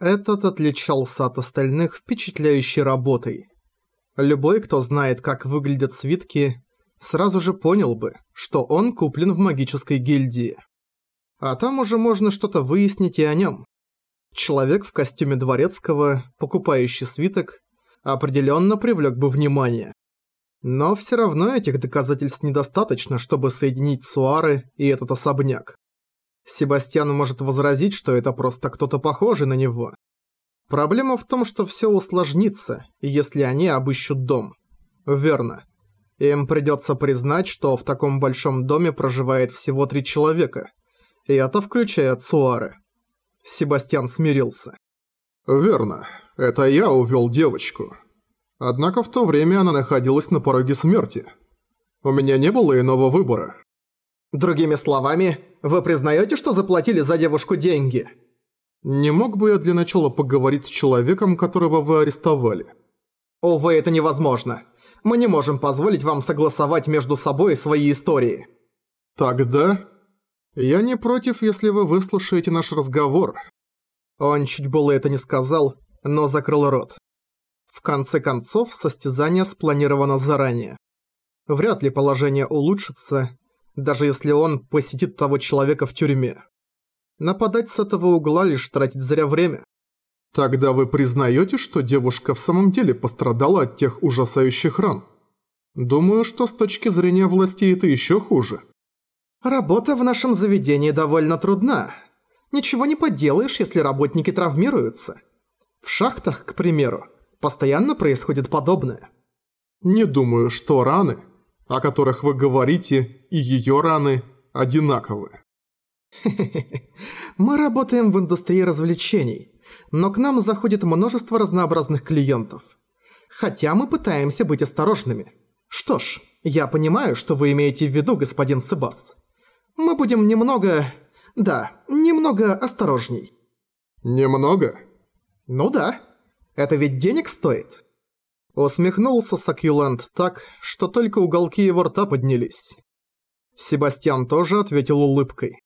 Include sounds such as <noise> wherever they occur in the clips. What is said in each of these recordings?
Этот отличался от остальных впечатляющей работой. Любой, кто знает, как выглядят свитки, сразу же понял бы, что он куплен в магической гильдии. А там уже можно что-то выяснить и о нем. Человек в костюме дворецкого, покупающий свиток, определенно привлек бы внимание. Но все равно этих доказательств недостаточно, чтобы соединить Суары и этот особняк. Себастьян может возразить, что это просто кто-то похожий на него. Проблема в том, что все усложнится, если они обыщут дом. Верно. Им придется признать, что в таком большом доме проживает всего три человека. И это включает Суары. Себастьян смирился. «Верно. Это я увел девочку. Однако в то время она находилась на пороге смерти. У меня не было иного выбора». «Другими словами, вы признаете, что заплатили за девушку деньги?» «Не мог бы я для начала поговорить с человеком, которого вы арестовали?» «Увы, это невозможно. Мы не можем позволить вам согласовать между собой свои истории». «Тогда...» «Я не против, если вы выслушаете наш разговор». Он чуть было это не сказал, но закрыл рот. В конце концов, состязание спланировано заранее. Вряд ли положение улучшится, даже если он посетит того человека в тюрьме. Нападать с этого угла лишь тратить зря время. Тогда вы признаете, что девушка в самом деле пострадала от тех ужасающих ран? Думаю, что с точки зрения властей это еще хуже. Работа в нашем заведении довольно трудна. Ничего не поделаешь, если работники травмируются. В шахтах, к примеру, постоянно происходит подобное. Не думаю, что раны, о которых вы говорите, и ее раны одинаковы. <laughs> Мы работаем в индустрии развлечений, но к нам заходит множество разнообразных клиентов. Хотя мы пытаемся быть осторожными. Что ж, я понимаю, что вы имеете в виду, господин Себас. Мы будем немного... Да, немного осторожней. Немного? Ну да. Это ведь денег стоит. Усмехнулся Сакюланд так, что только уголки его рта поднялись. Себастьян тоже ответил улыбкой.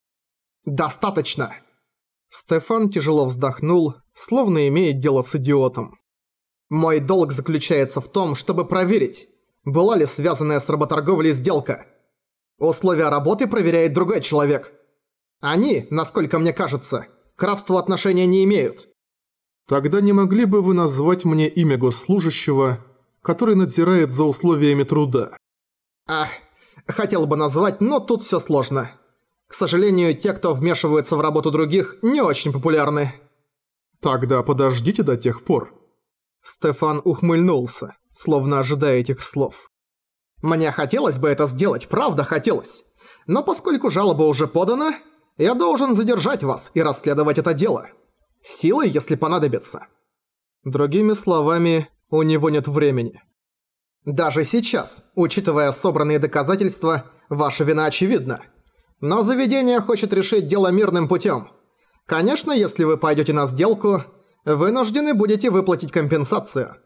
«Достаточно!» Стефан тяжело вздохнул, словно имеет дело с идиотом. «Мой долг заключается в том, чтобы проверить, была ли связанная с работорговлей сделка. Условия работы проверяет другой человек. Они, насколько мне кажется, к рабству отношения не имеют». «Тогда не могли бы вы назвать мне имя госслужащего, который надзирает за условиями труда?» «Ах, хотел бы назвать, но тут всё сложно. К сожалению, те, кто вмешивается в работу других, не очень популярны». «Тогда подождите до тех пор». Стефан ухмыльнулся, словно ожидая этих слов. «Мне хотелось бы это сделать, правда хотелось. Но поскольку жалоба уже подана, я должен задержать вас и расследовать это дело. Силой, если понадобится». Другими словами, у него нет времени. Даже сейчас, учитывая собранные доказательства, ваша вина очевидна. Но заведение хочет решить дело мирным путем. Конечно, если вы пойдете на сделку, вынуждены будете выплатить компенсацию.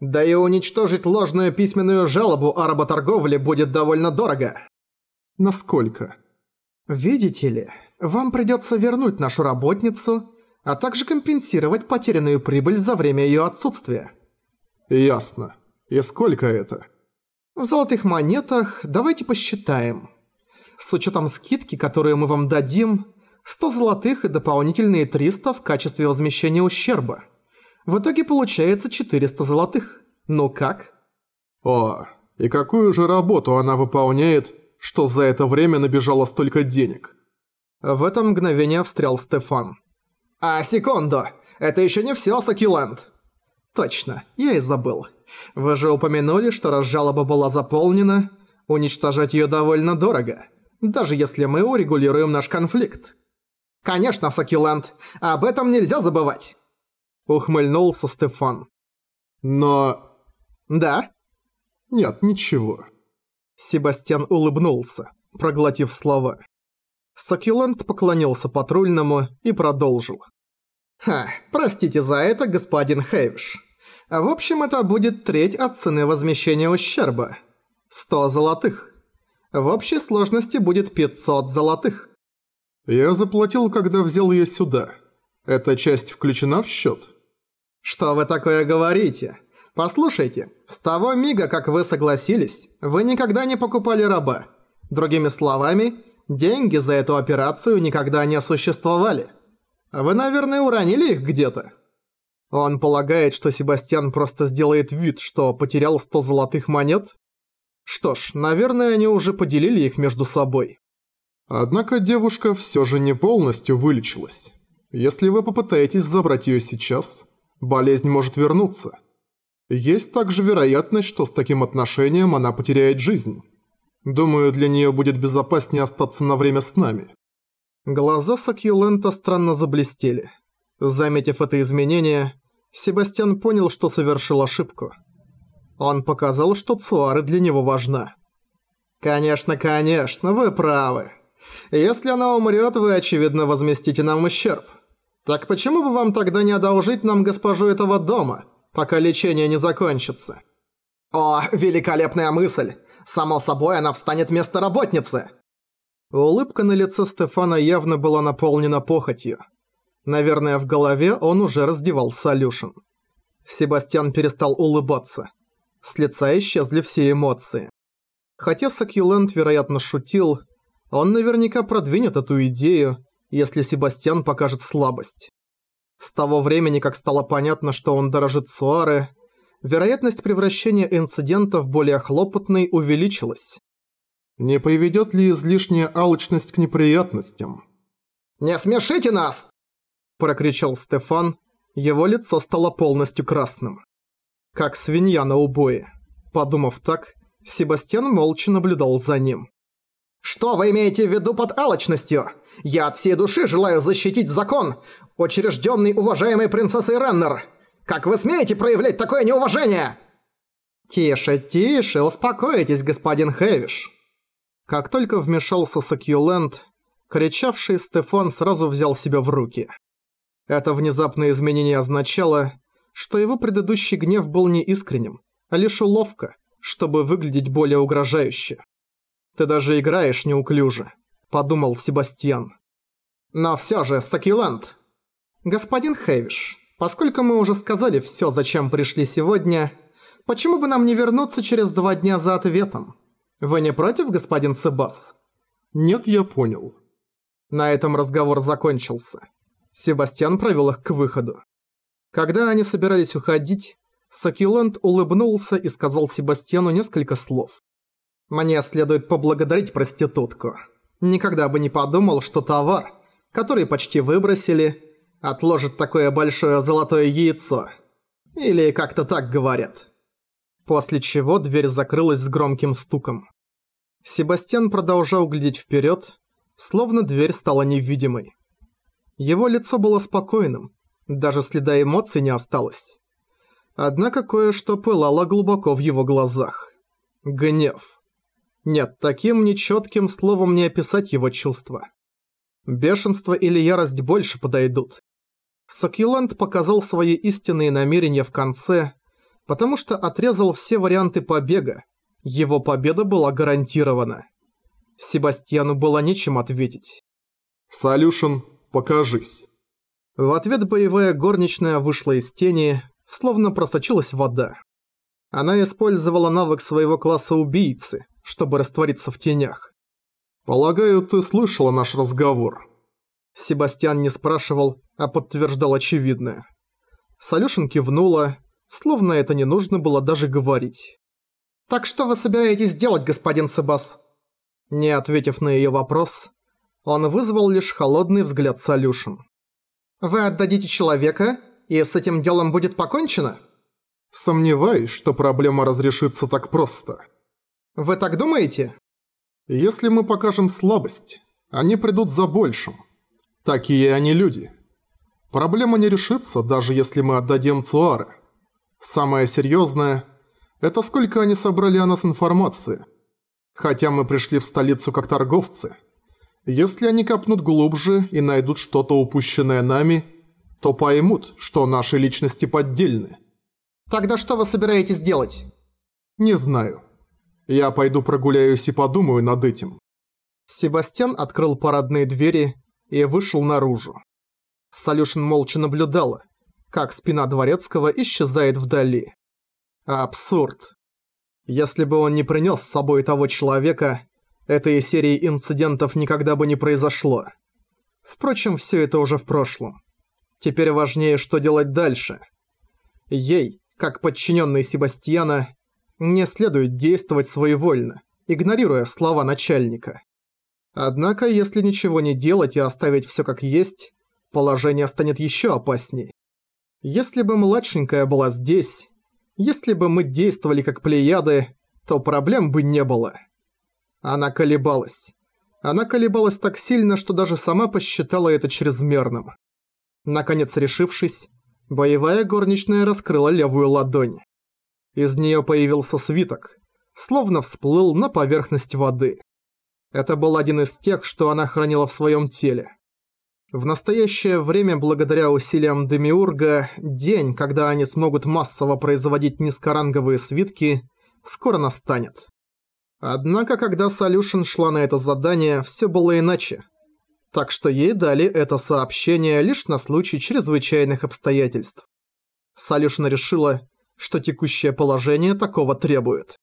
Да и уничтожить ложную письменную жалобу о работорговле будет довольно дорого. Насколько? Видите ли, вам придется вернуть нашу работницу, а также компенсировать потерянную прибыль за время ее отсутствия. Ясно. И сколько это? В золотых монетах давайте посчитаем. С учетом скидки, которую мы вам дадим, 100 золотых и дополнительные 300 в качестве возмещения ущерба. В итоге получается 400 золотых. Ну как? О, и какую же работу она выполняет, что за это время набежало столько денег? В это мгновение встрял Стефан. А, секунду, это еще не все, Сакюленд. Точно, я и забыл. Вы же упомянули, что раз жалоба была заполнена, уничтожать её довольно дорого, даже если мы урегулируем наш конфликт. Конечно, Сакюленд, об этом нельзя забывать. Ухмыльнулся Стефан. Но... Да? Нет, ничего. Себастьян улыбнулся, проглотив слова. Сакюленд поклонился патрульному и продолжил. «Ха, простите за это, господин Хейвиш. В общем, это будет треть от цены возмещения ущерба. 100 золотых. В общей сложности будет 500 золотых. Я заплатил, когда взял её сюда. Эта часть включена в счет? Что вы такое говорите? Послушайте, с того мига, как вы согласились, вы никогда не покупали раба. Другими словами, деньги за эту операцию никогда не существовали. Вы, наверное, уронили их где-то. Он полагает, что Себастьян просто сделает вид, что потерял 100 золотых монет? Что ж, наверное, они уже поделили их между собой. Однако девушка все же не полностью вылечилась. Если вы попытаетесь забрать ее сейчас, болезнь может вернуться. Есть также вероятность, что с таким отношением она потеряет жизнь. Думаю, для нее будет безопаснее остаться на время с нами. Глаза Сакьюлента странно заблестели. Заметив это изменение, Себастьян понял, что совершил ошибку. Он показал, что Цуары для него важна. «Конечно, конечно, вы правы. Если она умрет, вы, очевидно, возместите нам ущерб. Так почему бы вам тогда не одолжить нам госпожу этого дома, пока лечение не закончится?» «О, великолепная мысль! Само собой, она встанет вместо работницы!» Улыбка на лице Стефана явно была наполнена похотью. Наверное, в голове он уже раздевал Солюшен. Себастьян перестал улыбаться. С лица исчезли все эмоции. Хотя Сакьюленд, вероятно, шутил, он наверняка продвинет эту идею, если Себастьян покажет слабость. С того времени, как стало понятно, что он дорожит Суаре, вероятность превращения инцидента в более хлопотный увеличилась. Не приведет ли излишняя алчность к неприятностям? «Не смешите нас!» – прокричал Стефан. Его лицо стало полностью красным. Как свинья на убое. Подумав так, Себастьян молча наблюдал за ним. «Что вы имеете в виду под алчностью? Я от всей души желаю защитить закон, учрежденный уважаемой принцессой Реннер. Как вы смеете проявлять такое неуважение?» «Тише, тише, успокойтесь, господин Хэвиш». Как только вмешался Сакьюленд, кричавший Стефан сразу взял себя в руки. Это внезапное изменение означало, что его предыдущий гнев был не искренним, а лишь уловка, чтобы выглядеть более угрожающе. «Ты даже играешь неуклюже», — подумал Себастьян. «Но всё же, Сакьюленд...» «Господин Хэвиш, поскольку мы уже сказали всё, зачем пришли сегодня, почему бы нам не вернуться через два дня за ответом? Вы не против, господин Себас?» «Нет, я понял». На этом разговор закончился. Себастьян провел их к выходу. Когда они собирались уходить, Сакюленд улыбнулся и сказал Себастьяну несколько слов. «Мне следует поблагодарить проститутку. Никогда бы не подумал, что товар, который почти выбросили, отложит такое большое золотое яйцо. Или как-то так говорят». После чего дверь закрылась с громким стуком. Себастьян продолжал глядеть вперед, словно дверь стала невидимой. Его лицо было спокойным, даже следа эмоций не осталось. Однако кое-что пылало глубоко в его глазах. Гнев. Нет, таким нечетким словом не описать его чувства. Бешенство или ярость больше подойдут. Сакьюланд показал свои истинные намерения в конце, потому что отрезал все варианты побега. Его победа была гарантирована. Себастьяну было нечем ответить. «Солюшен, покажись». В ответ боевая горничная вышла из тени, словно просочилась вода. Она использовала навык своего класса убийцы, чтобы раствориться в тенях. «Полагаю, ты слышала наш разговор?» Себастьян не спрашивал, а подтверждал очевидное. Солюшин кивнула, словно это не нужно было даже говорить. «Так что вы собираетесь делать, господин Себас?» Не ответив на её вопрос, он вызвал лишь холодный взгляд Солюшин. Вы отдадите человека, и с этим делом будет покончено? Сомневаюсь, что проблема разрешится так просто. Вы так думаете? Если мы покажем слабость, они придут за большим. Такие они люди. Проблема не решится, даже если мы отдадим Цуары. Самое серьезное – это сколько они собрали о нас информации. Хотя мы пришли в столицу как торговцы – если они копнут глубже и найдут что-то упущенное нами, то поймут, что наши личности поддельны. Тогда что вы собираетесь делать? Не знаю. Я пойду прогуляюсь и подумаю над этим. Себастьян открыл парадные двери и вышел наружу. Солюшин молча наблюдала, как спина Дворецкого исчезает вдали. Абсурд. Если бы он не принес с собой того человека, этой серии инцидентов никогда бы не произошло. Впрочем, все это уже в прошлом. Теперь важнее, что делать дальше. Ей, как подчиненной Себастьяна, не следует действовать своевольно, игнорируя слова начальника. Однако, если ничего не делать и оставить все как есть, положение станет еще опасней. Если бы младшенькая была здесь, если бы мы действовали как плеяды, то проблем бы не было. Она колебалась. Она колебалась так сильно, что даже сама посчитала это чрезмерным. Наконец решившись, боевая горничная раскрыла левую ладонь. Из нее появился свиток, словно всплыл на поверхность воды. Это был один из тех, что она хранила в своем теле. В настоящее время, благодаря усилиям Демиурга, день, когда они смогут массово производить низкоранговые свитки, скоро настанет. Однако, когда Солюшен шла на это задание, все было иначе. Так что ей дали это сообщение лишь на случай чрезвычайных обстоятельств. Солюшен решила, что текущее положение такого требует.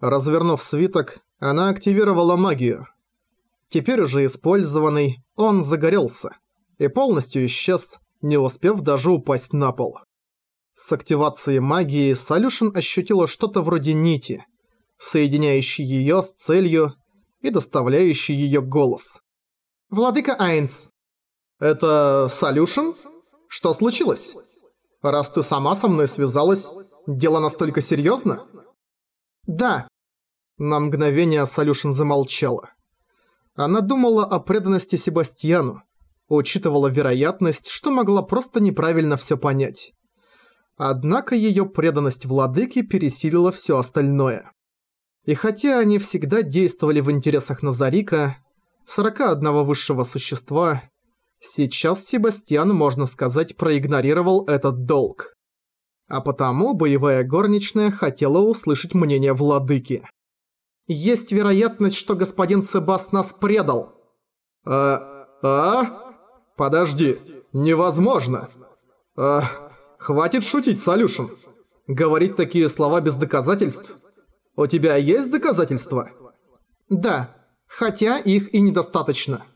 Развернув свиток, она активировала магию. Теперь уже использованный, он загорелся и полностью исчез, не успев даже упасть на пол. С активацией магии Солюшен ощутила что-то вроде нити, соединяющей её с целью и доставляющей её голос. «Владыка Айнс!» «Это Солюшен? Что случилось? Раз ты сама со мной связалась, дело настолько серьёзно?» «Да». На мгновение Солюшен замолчала. Она думала о преданности Себастьяну, учитывала вероятность, что могла просто неправильно всё понять. Однако её преданность владыке пересилила всё остальное. И хотя они всегда действовали в интересах Назарика, 41 высшего существа, сейчас Себастьян, можно сказать, проигнорировал этот долг. А потому боевая горничная хотела услышать мнение владыки. Есть вероятность, что господин Себас нас предал. А... а? Подожди, невозможно. А... Хватит шутить, Солюшен. Говорить такие слова без доказательств. У тебя есть доказательства? Да, хотя их и недостаточно.